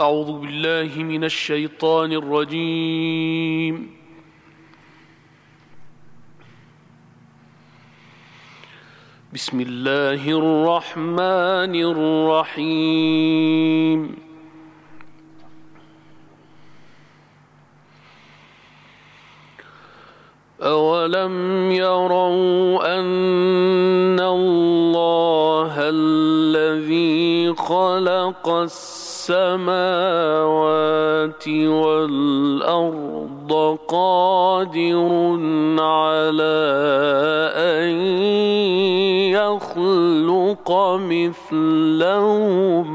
أعوذ بالله من الشيطان الرجيم. بسم الله الرحمن الرحيم. أولم يروا أن الله الذي خلق السماوات والأرض قادر على أن يخلق مثلهم.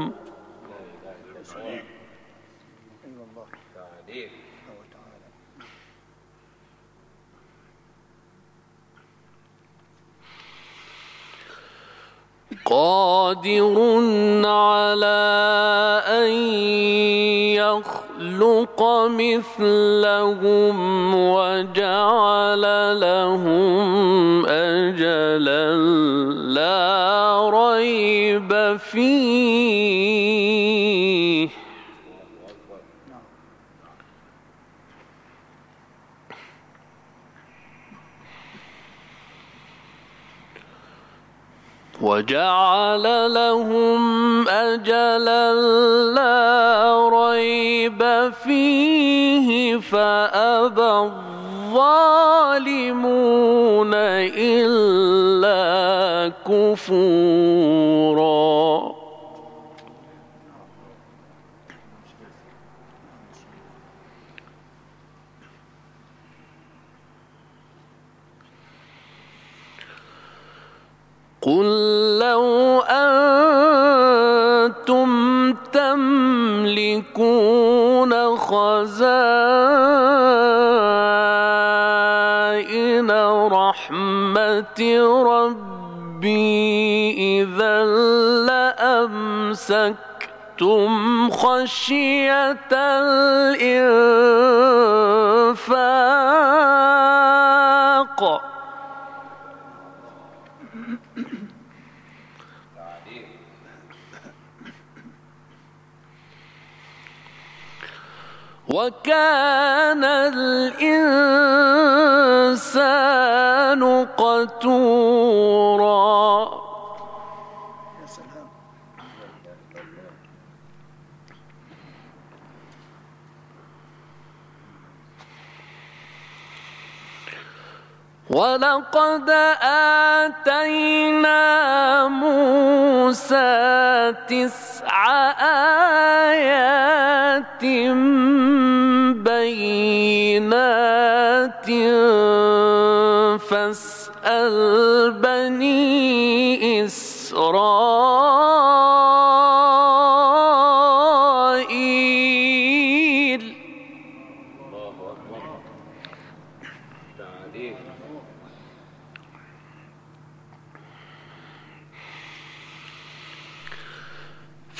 قادر على يخلق مثلهم وجعل لهم أجلا لا ريب فيه. وجعل لهم أجلا لا ريب فيه فأبى الظالمون إلا كفورا. لأمسكتم خشية الإنفاق وكان الإنسان قتورا ولقد آتينا موسى تسع آيات بينات فاسأل بني إسرائيل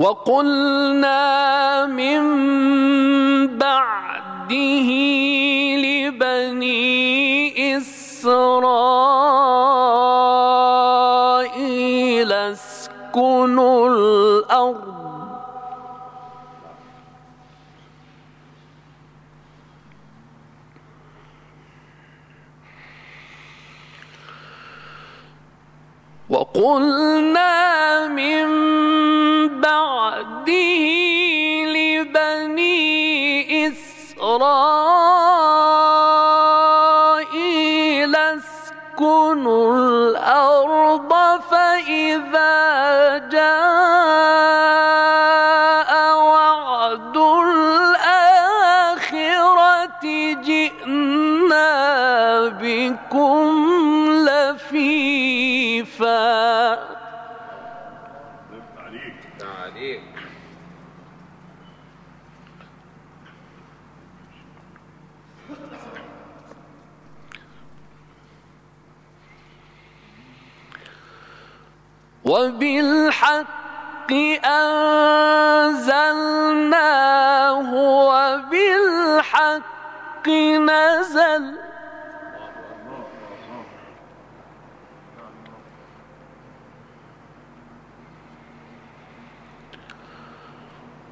وقلنا من بعده لبني إسرائيل اسكنوا الأرض. وقلنا وبالحق أنزلناه وبالحق نزل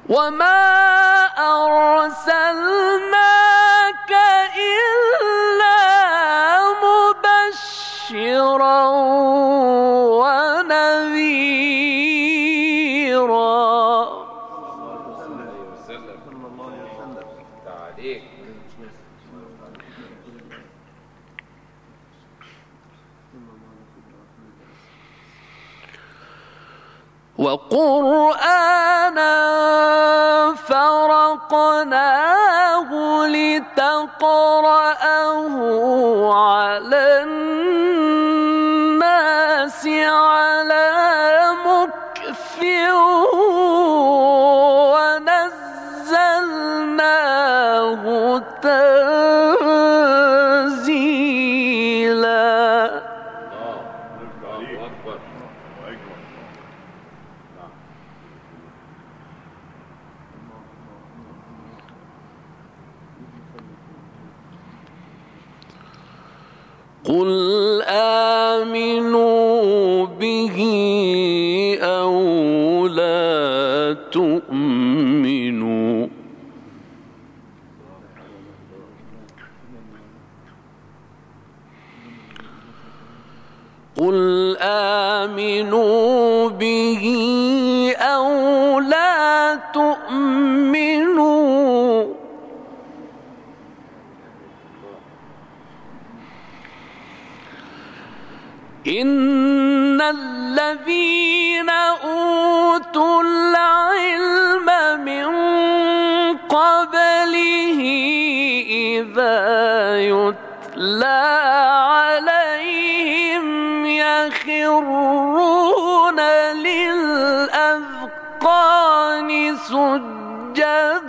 وما أرسلناك إلا مبشرا وقرآنا فرقناه لتقرأه على الناس. به يخرون للأذقان سجداً.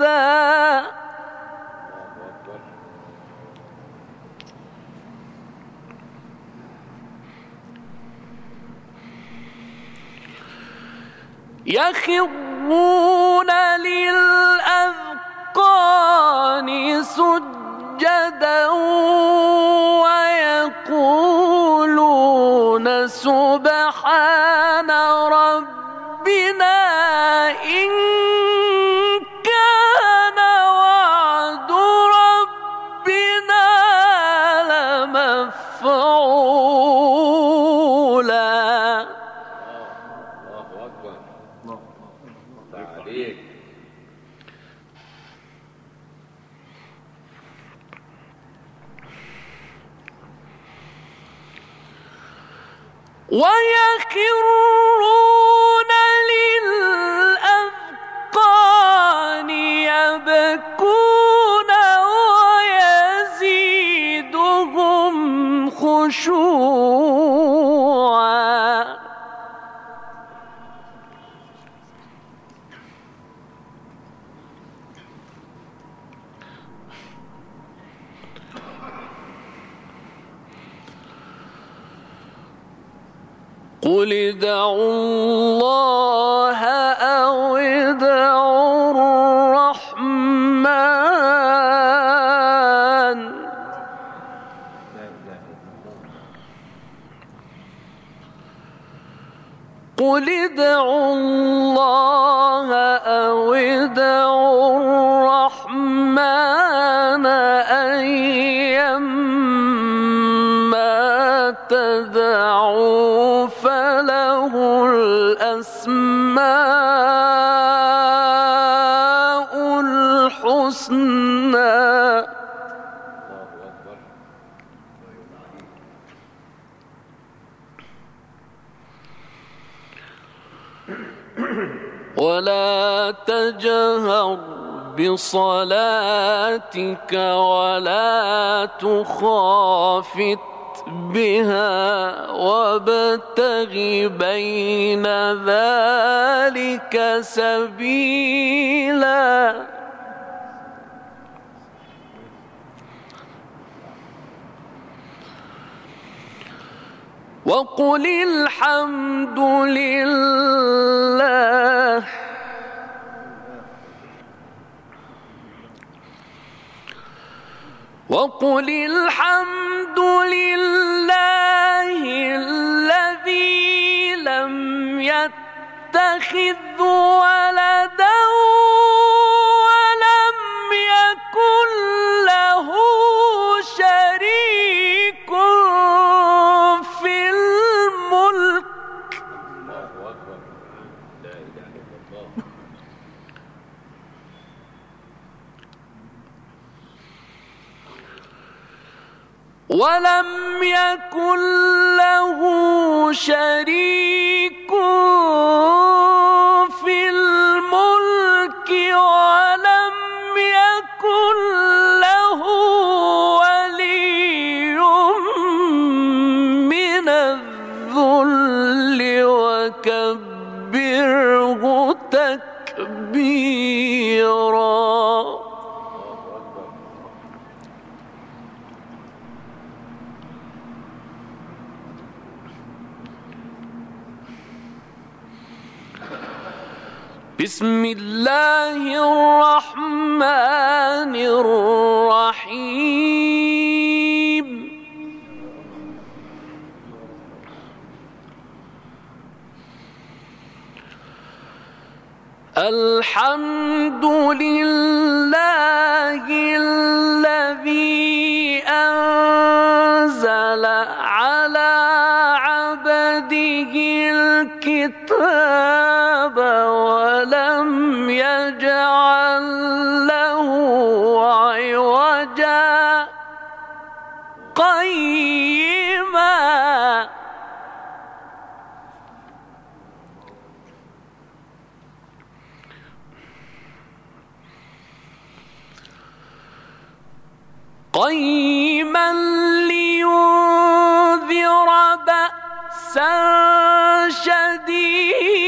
يخرون للأذقان سجدا. ويخرون the ولا تجهر بصلاتك ولا تخافت بها وابتغ بين ذلك سبيلا. وقل الحمد لله وقل الحمد لله الذي لم يتخذ ولدا ولم يكن له شريك الذي قيما لينذر بأسا شديدا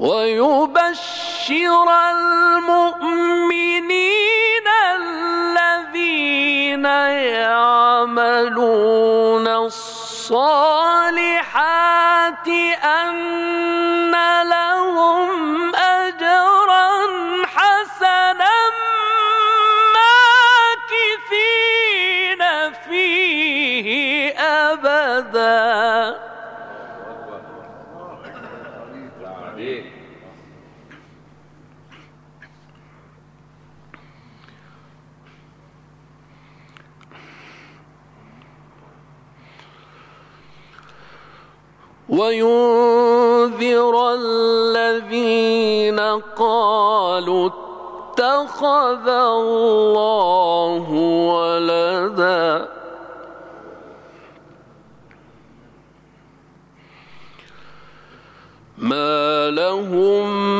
ويبشر المؤمنين وينذر الذين قالوا اتخذ الله ولدا. ما لهم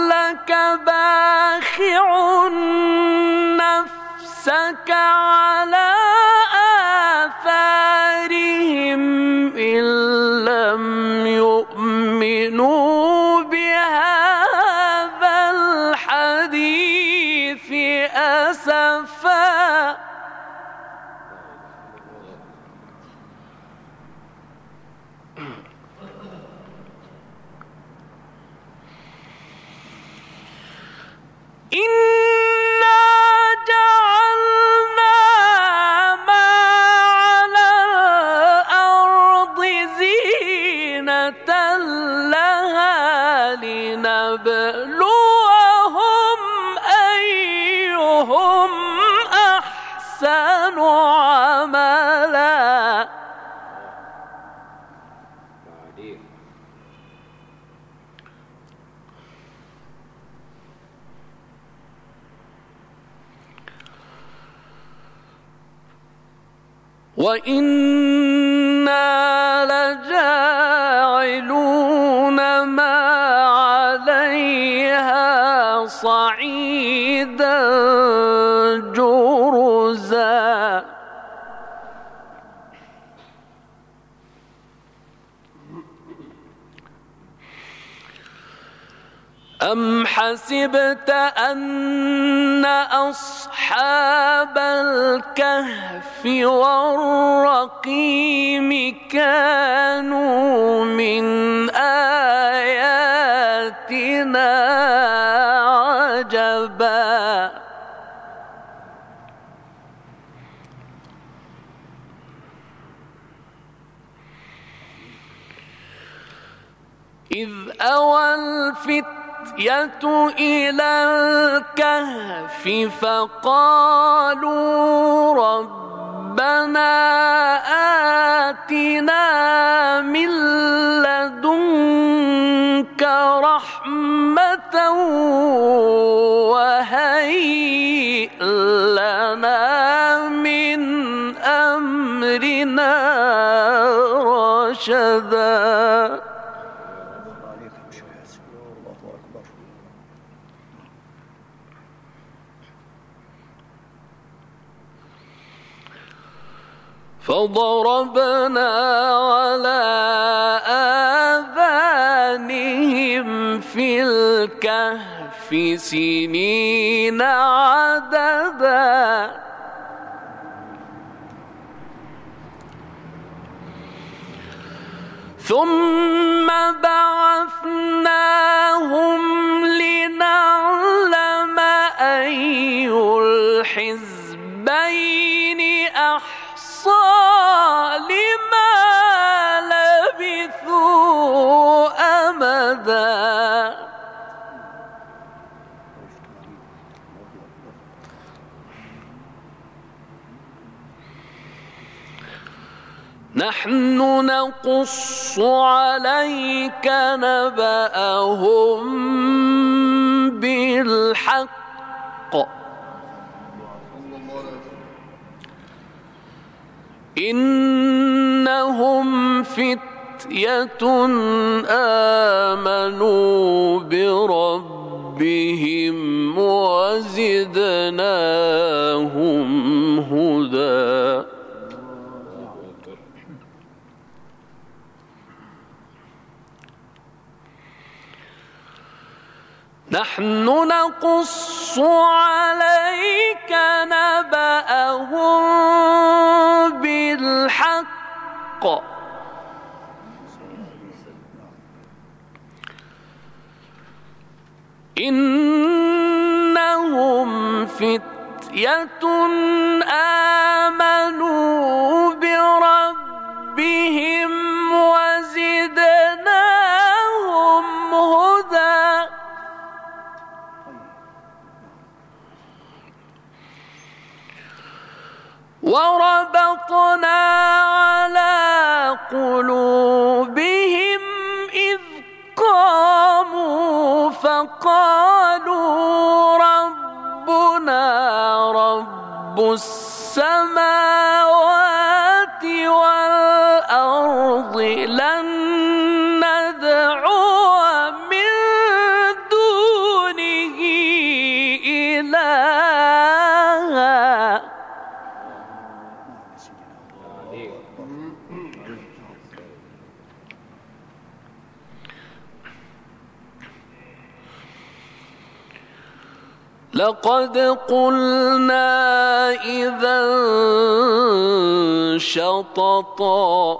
باخع نفسك على وإنا أم حسبت أن أصحاب الكهف والرقيم كانوا من آياتنا عجبا؟ إذ أوى الفتية إلى الكهف فقالوا ربنا آتنا من لدنك رحمة فضربنا على آذانهم في الكهف سنين عددا. ثم بعثناهم لنعلم أي الحزبين أحصى. لما لبثوا أمدا. نحن نقص عليك نبأهم بالحق. إنهم فتية آمنوا بربهم وزدناهم هدى. نحن نقص عليك نبأهم فتية آمنوا السماوات والأرض لن لقد قلنا إذا شططا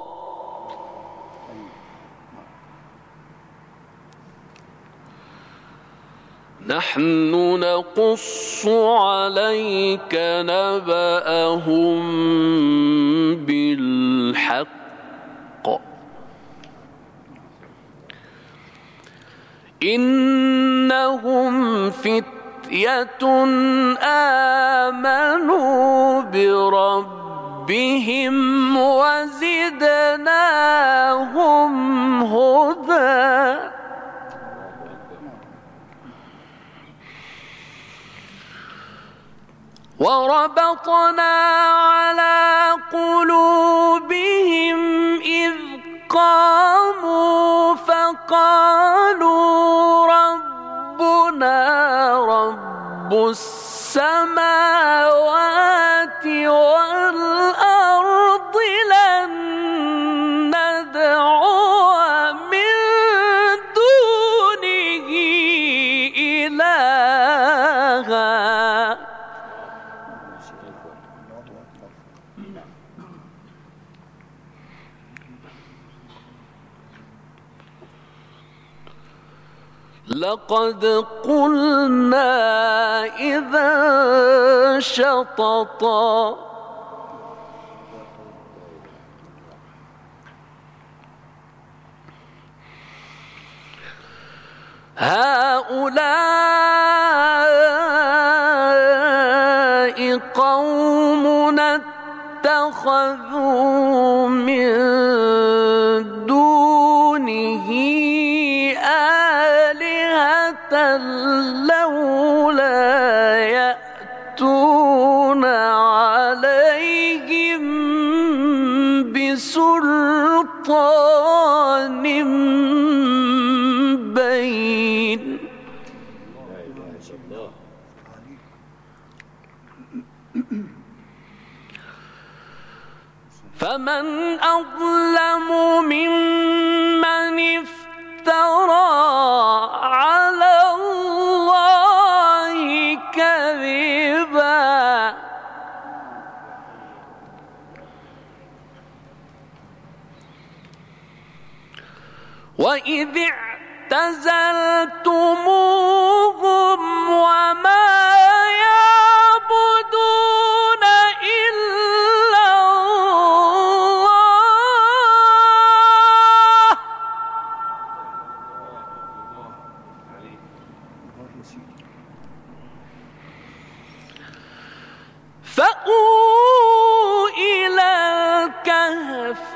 نحن نقص عليك نبأهم بالحق. إنهم فتية آمنوا بربهم وزدناهم هدى. وربطنا على قلوبهم إذ قاموا فقالوا رب السماوات والأرض لقد قلنا إذا شططا. هؤلاء قومنا اتخذوا من بسلطان بين. فمن أظلم ممن افترى على الله وإذ اعتزلتموهم وما يعبدون إلا الله فأووا إلى الكهف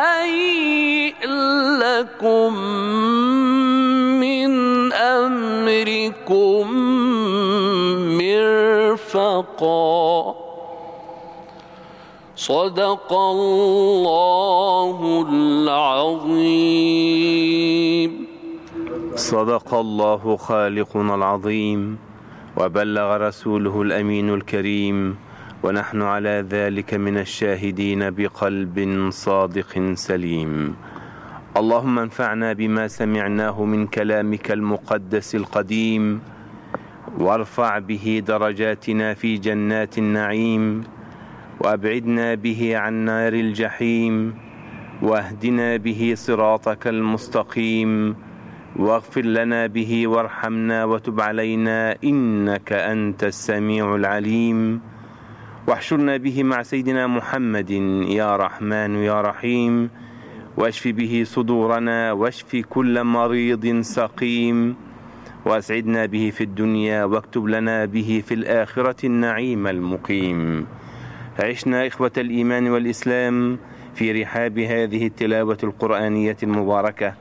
مرفقا صدق الله العظيم. صدق الله خالقنا العظيم وبلغ رسوله الأمين الكريم. ونحن على ذلك من الشاهدين بقلب صادق سليم. اللهم انفعنا بما سمعناه من كلامك المقدس القديم. وارفع به درجاتنا في جنات النعيم وأبعدنا به عن نار الجحيم واهدنا به صراطك المستقيم. واغفر لنا به وارحمنا وتب علينا إنك أنت السميع العليم. واحشرنا به مع سيدنا محمد يا رحمن يا رحيم. واشف به صدورنا واشف كل مريض سقيم. وأسعدنا به في الدنيا واكتب لنا به في الآخرة النعيم المقيم. عشنا إخوة الإيمان والإسلام في رحاب هذه التلاوة القرآنية المباركة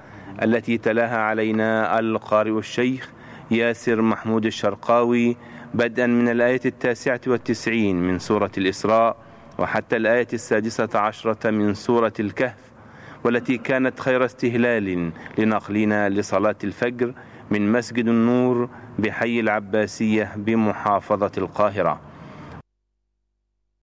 التي تلاها علينا القارئ الشيخ ياسر محمود الشرقاوي بدءا من الآية التاسعة والتسعين من سورة الإسراء وحتى الآية السادسة عشرة من سورة الكهف والتي كانت خير استهلال لنقلنا لصلاة الفجر من مسجد النور بحي العباسية بمحافظة القاهرة.